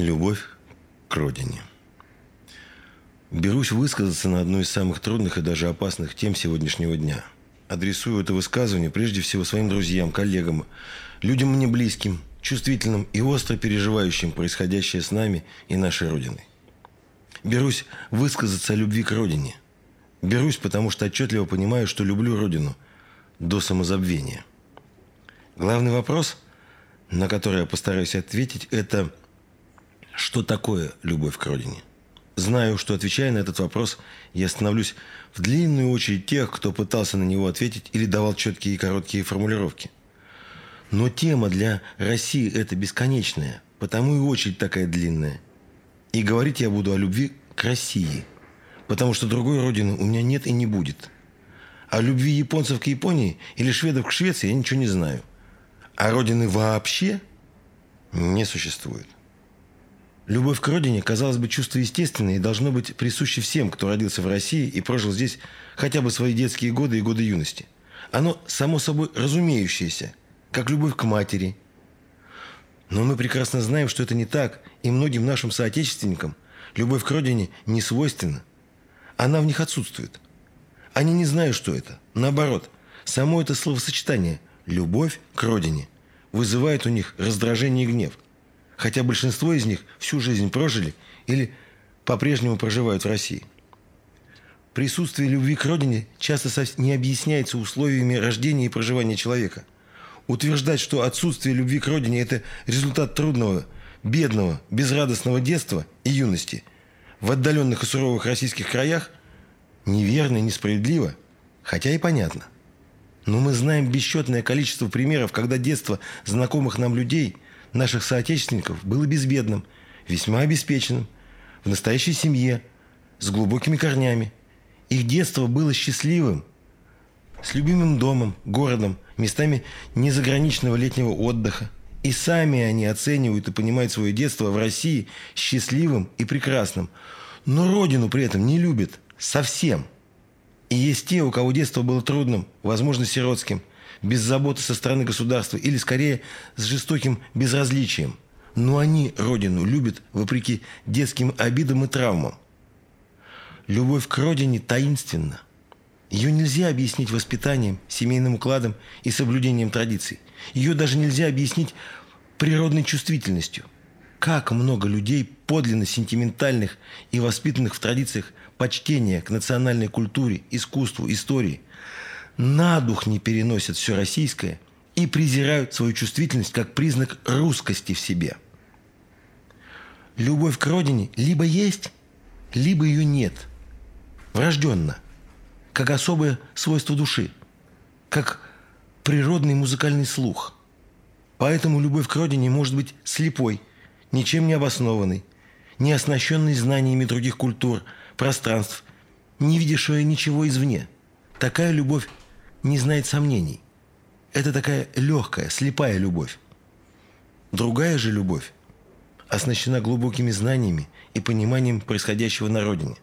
Любовь к родине. Берусь высказаться на одну из самых трудных и даже опасных тем сегодняшнего дня. Адресую это высказывание прежде всего своим друзьям, коллегам, людям мне близким, чувствительным и остро переживающим происходящее с нами и нашей Родиной. Берусь высказаться о любви к Родине. Берусь, потому что отчетливо понимаю, что люблю Родину до самозабвения. Главный вопрос, на который я постараюсь ответить, это что такое любовь к родине? Знаю, что отвечая на этот вопрос, я становлюсь в длинную очередь тех, кто пытался на него ответить или давал четкие и короткие формулировки. Но тема для России – это бесконечная, потому и очередь такая длинная. И говорить я буду о любви к России, потому что другой родины у меня нет и не будет. О любви японцев к Японии или шведов к Швеции я ничего не знаю. А родины вообще не существует. Любовь к родине, казалось бы, чувство естественное и должно быть присуще всем, кто родился в России и прожил здесь хотя бы свои детские годы и годы юности. Оно само собой разумеющееся, как любовь к матери. Но мы прекрасно знаем, что это не так, и многим нашим соотечественникам любовь к родине не свойственна. Она в них отсутствует. Они не знают, что это. Наоборот, само это словосочетание «любовь к родине» вызывает у них раздражение и гнев – хотя большинство из них всю жизнь прожили или по-прежнему проживают в России. Присутствие любви к родине часто не объясняется условиями рождения и проживания человека. Утверждать, что отсутствие любви к родине – это результат трудного, бедного, безрадостного детства и юности в отдаленных и суровых российских краях неверно и несправедливо, хотя и понятно. Но мы знаем бесчетное количество примеров, когда детство знакомых нам людей – наших соотечественников было безбедным, весьма обеспеченным, в настоящей семье, с глубокими корнями. Их детство было счастливым, с любимым домом, городом, местами незаграниченного летнего отдыха. И сами они оценивают и понимают свое детство в России счастливым и прекрасным. Но родину при этом не любят совсем. И есть те, у кого детство было трудным, возможно, сиротским, без заботы со стороны государства или, скорее, с жестоким безразличием. Но они родину любят вопреки детским обидам и травмам. Любовь к родине таинственна. Ее нельзя объяснить воспитанием, семейным укладом и соблюдением традиций. Ее даже нельзя объяснить природной чувствительностью. Как много людей подлинно сентиментальных и воспитанных в традициях почтения к национальной культуре, искусству, истории – на дух не переносят все российское и презирают свою чувствительность как признак русскости в себе. Любовь к родине либо есть, либо ее нет. Врожденно. Как особое свойство души. Как природный музыкальный слух. Поэтому любовь к родине может быть слепой, ничем не обоснованной, не оснащенной знаниями других культур, пространств, не видящая ничего извне. Такая любовь не знает сомнений. Это такая легкая, слепая любовь. Другая же любовь оснащена глубокими знаниями и пониманием происходящего на родине,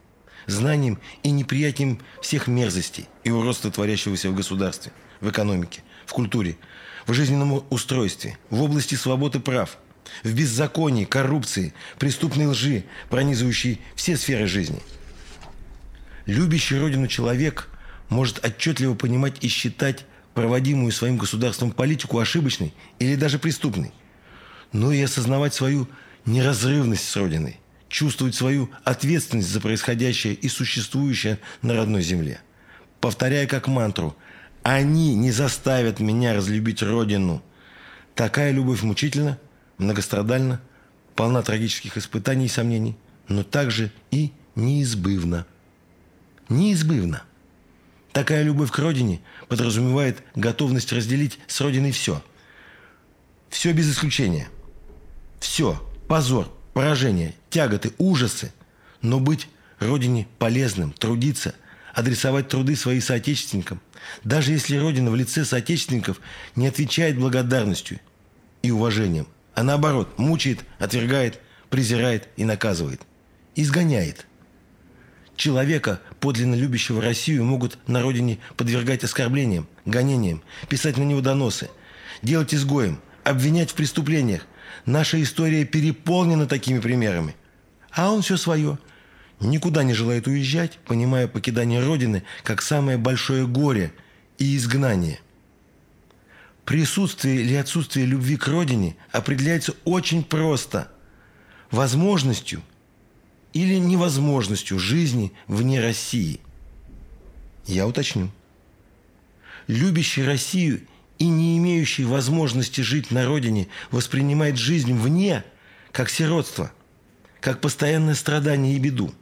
знанием и неприятием всех мерзостей и уродства, творящегося в государстве, в экономике, в культуре, в жизненном устройстве, в области свободы прав, в беззаконии, коррупции, преступной лжи, пронизывающей все сферы жизни. Любящий родину человек – может отчетливо понимать и считать проводимую своим государством политику ошибочной или даже преступной, но и осознавать свою неразрывность с Родиной, чувствовать свою ответственность за происходящее и существующее на родной земле. Повторяя как мантру «Они не заставят меня разлюбить Родину». Такая любовь мучительна, многострадальна, полна трагических испытаний и сомнений, но также и неизбывна. Неизбывна. Такая любовь к родине подразумевает готовность разделить с родиной все. Все без исключения. Все. Позор, поражение, тяготы, ужасы. Но быть родине полезным, трудиться, адресовать труды своим соотечественникам. Даже если родина в лице соотечественников не отвечает благодарностью и уважением, а наоборот мучает, отвергает, презирает и наказывает. Изгоняет. Человека, подлинно любящего Россию, могут на родине подвергать оскорблениям, гонениям, писать на него доносы, делать изгоем, обвинять в преступлениях, Наша история переполнена такими примерами. А он все свое. Никуда не желает уезжать, понимая покидание Родины как самое большое горе и изгнание. Присутствие или отсутствие любви к Родине определяется очень просто. Возможностью или невозможностью жизни вне России. Я уточню. Любящий Россию и не имеющий возможности жить на родине воспринимает жизнь вне как сиротство, как постоянное страдание и беду.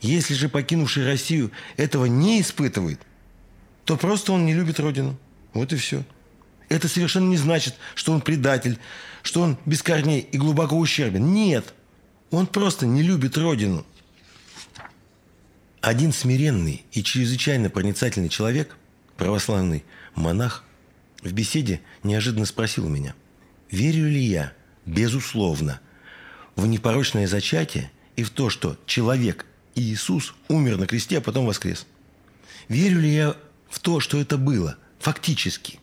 Если же покинувший Россию этого не испытывает, то просто он не любит родину. Вот и все. Это совершенно не значит, что он предатель, что он без корней и глубоко ущербен. Нет, он просто не любит родину. Один смиренный и чрезвычайно проницательный человек, православный монах, в беседе неожиданно спросил меня, верю ли я, безусловно, в непорочное зачатие и в то, что человек Иисус умер на кресте, а потом воскрес. Верю ли я в то, что это было, фактически?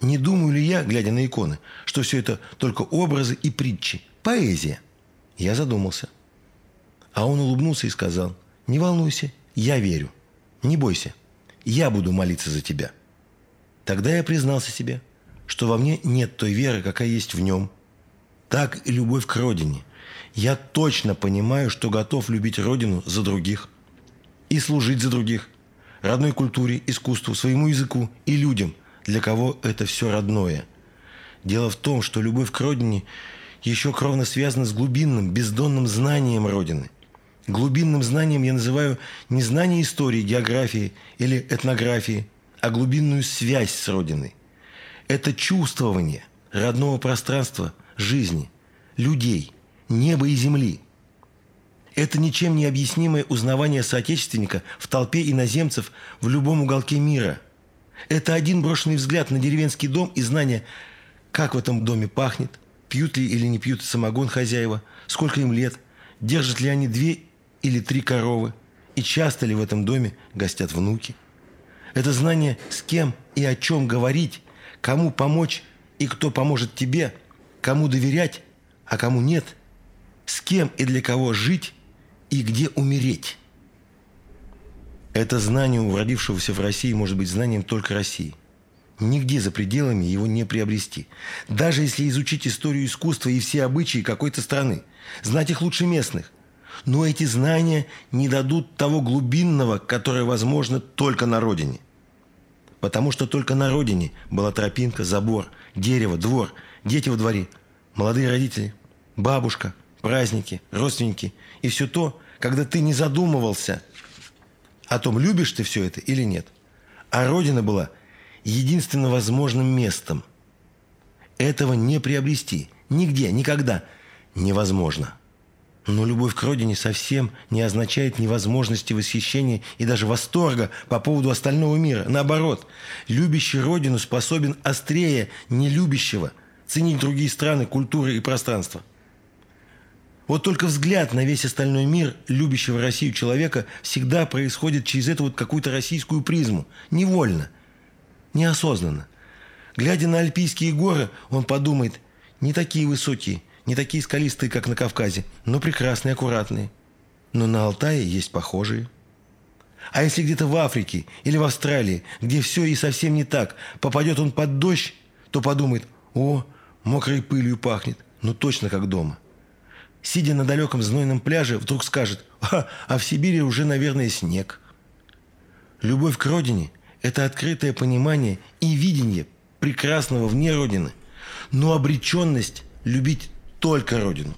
Не думаю ли я, глядя на иконы, что все это только образы и притчи, поэзия? Я задумался. А он улыбнулся и сказал, не волнуйся, я верю. Не бойся, я буду молиться за тебя. Тогда я признался себе, что во мне нет той веры, какая есть в нем. Так и любовь к родине. Я точно понимаю, что готов любить родину за других и служить за других, родной культуре, искусству, своему языку и людям, для кого это все родное. Дело в том, что любовь к родине еще кровно связана с глубинным, бездонным знанием Родины. Глубинным знанием я называю не знание истории, географии или этнографии – а глубинную связь с Родиной. Это чувствование родного пространства жизни, людей, неба и земли. Это ничем не объяснимое узнавание соотечественника в толпе иноземцев в любом уголке мира. Это один брошенный взгляд на деревенский дом и знание, как в этом доме пахнет, пьют ли или не пьют самогон хозяева, сколько им лет, держат ли они две или три коровы, и часто ли в этом доме гостят внуки – это знание, с кем и о чем говорить, кому помочь и кто поможет тебе, кому доверять, а кому нет, с кем и для кого жить и где умереть. Это знание у родившегося в России может быть знанием только России. Нигде за пределами его не приобрести. Даже если изучить историю искусства и все обычаи какой-то страны, знать их лучше местных. Но эти знания не дадут того глубинного, которое возможно только на родине. Потому что только на родине была тропинка, забор, дерево, двор, дети во дворе, молодые родители, бабушка, праздники, родственники. И все то, когда ты не задумывался о том, любишь ты все это или нет. А родина была единственно возможным местом. Этого не приобрести. Нигде, никогда невозможно. Но любовь к родине совсем не означает невозможности восхищения и даже восторга по поводу остального мира. Наоборот, любящий родину способен острее нелюбящего ценить другие страны, культуры и пространства. Вот только взгляд на весь остальной мир любящего Россию человека всегда происходит через эту вот какую-то российскую призму. Невольно, неосознанно. Глядя на альпийские горы, он подумает, не такие высокие, не такие скалистые, как на Кавказе, но прекрасные, аккуратные. Но на Алтае есть похожие. А если где-то в Африке или в Австралии, где все и совсем не так, попадет он под дождь, то подумает, о, мокрой пылью пахнет, ну точно как дома. Сидя на далеком знойном пляже, вдруг скажет, а, а в Сибири уже, наверное, снег. Любовь к родине – это открытое понимание и видение прекрасного вне родины, но обреченность любить только Родину.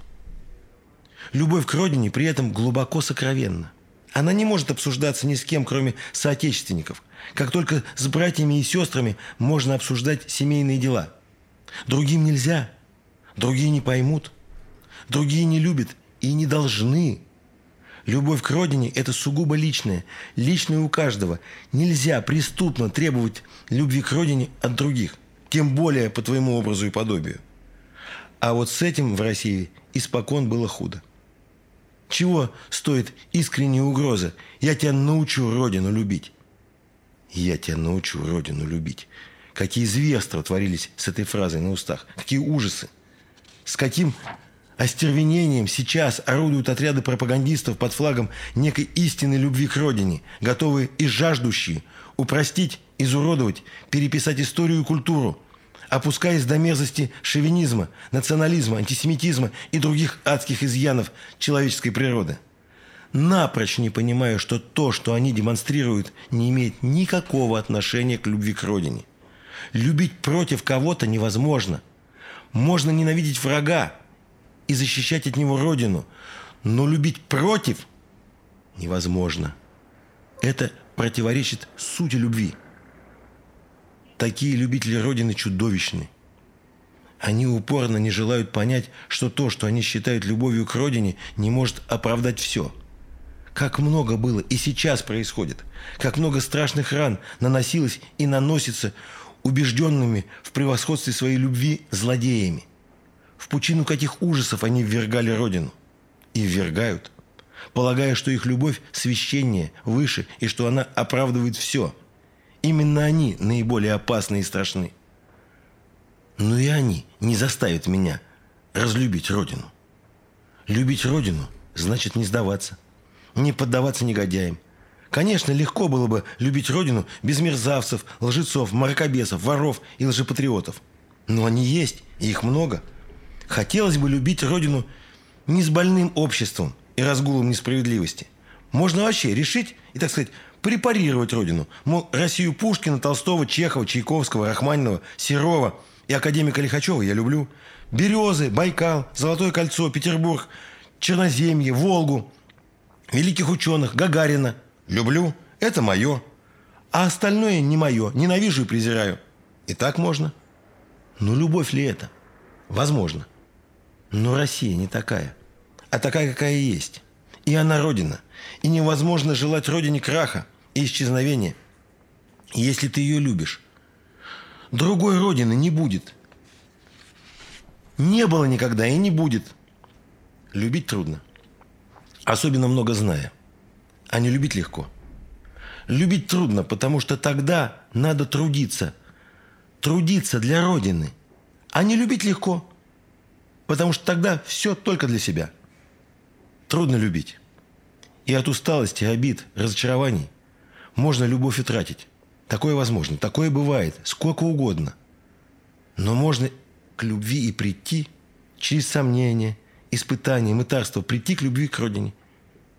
Любовь к Родине при этом глубоко сокровенна. Она не может обсуждаться ни с кем, кроме соотечественников. Как только с братьями и сестрами можно обсуждать семейные дела. Другим нельзя. Другие не поймут. Другие не любят и не должны. Любовь к родине – это сугубо личное, личное у каждого. Нельзя преступно требовать любви к родине от других, тем более по твоему образу и подобию. А вот с этим в России испокон было худо. Чего стоит искренняя угроза? Я тебя научу Родину любить. Я тебя научу Родину любить. Какие зверства творились с этой фразой на устах. Какие ужасы. с каким остервенением сейчас орудуют отряды пропагандистов под флагом некой истинной любви к родине, готовые и жаждущие упростить, изуродовать, переписать историю и культуру, опускаясь до мерзости шовинизма, национализма, антисемитизма и других адских изъянов человеческой природы. Напрочь не понимая, что то, что они демонстрируют, не имеет никакого отношения к любви к родине. Любить против кого-то невозможно. Можно ненавидеть врага и защищать от него родину, но любить против невозможно. Это противоречит сути любви. Такие любители Родины чудовищны. Они упорно не желают понять, что то, что они считают любовью к Родине, не может оправдать все. Как много было и сейчас происходит. Как много страшных ран наносилось и наносится убежденными в превосходстве своей любви злодеями. В пучину каких ужасов они ввергали Родину. И ввергают. Полагая, что их любовь священнее, выше и что она оправдывает все – Именно они наиболее опасны и страшны. Но и они не заставят меня разлюбить Родину. Любить Родину значит не сдаваться, не поддаваться негодяям. Конечно, легко было бы любить Родину без мерзавцев, лжецов, мракобесов, воров и лжепатриотов. Но они есть, и их много. Хотелось бы любить Родину не с больным обществом и разгулом несправедливости. Можно вообще решить и, так сказать, препарировать родину. Мол, Россию Пушкина, Толстого, Чехова, Чайковского, Рахманинова, Серова и академика Лихачева я люблю. Березы, Байкал, Золотое кольцо, Петербург, Черноземье, Волгу, великих ученых, Гагарина. Люблю. Это мое. А остальное не мое. Ненавижу и презираю. И так можно. Но любовь ли это? Возможно. Но Россия не такая. А такая, какая есть. И она Родина. И невозможно желать Родине краха и исчезновения, если ты ее любишь. Другой Родины не будет. Не было никогда и не будет. Любить трудно. Особенно много зная. А не любить легко. Любить трудно, потому что тогда надо трудиться. Трудиться для Родины. А не любить легко. Потому что тогда все только для себя. Трудно любить. И от усталости, обид, разочарований можно любовь утратить. Такое возможно, такое бывает, сколько угодно. Но можно к любви и прийти через сомнения, испытания, мытарство, прийти к любви к родине.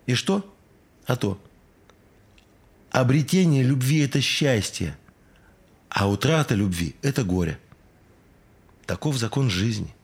И что? А то. Обретение любви – это счастье, а утрата любви – это горе. Таков закон жизни.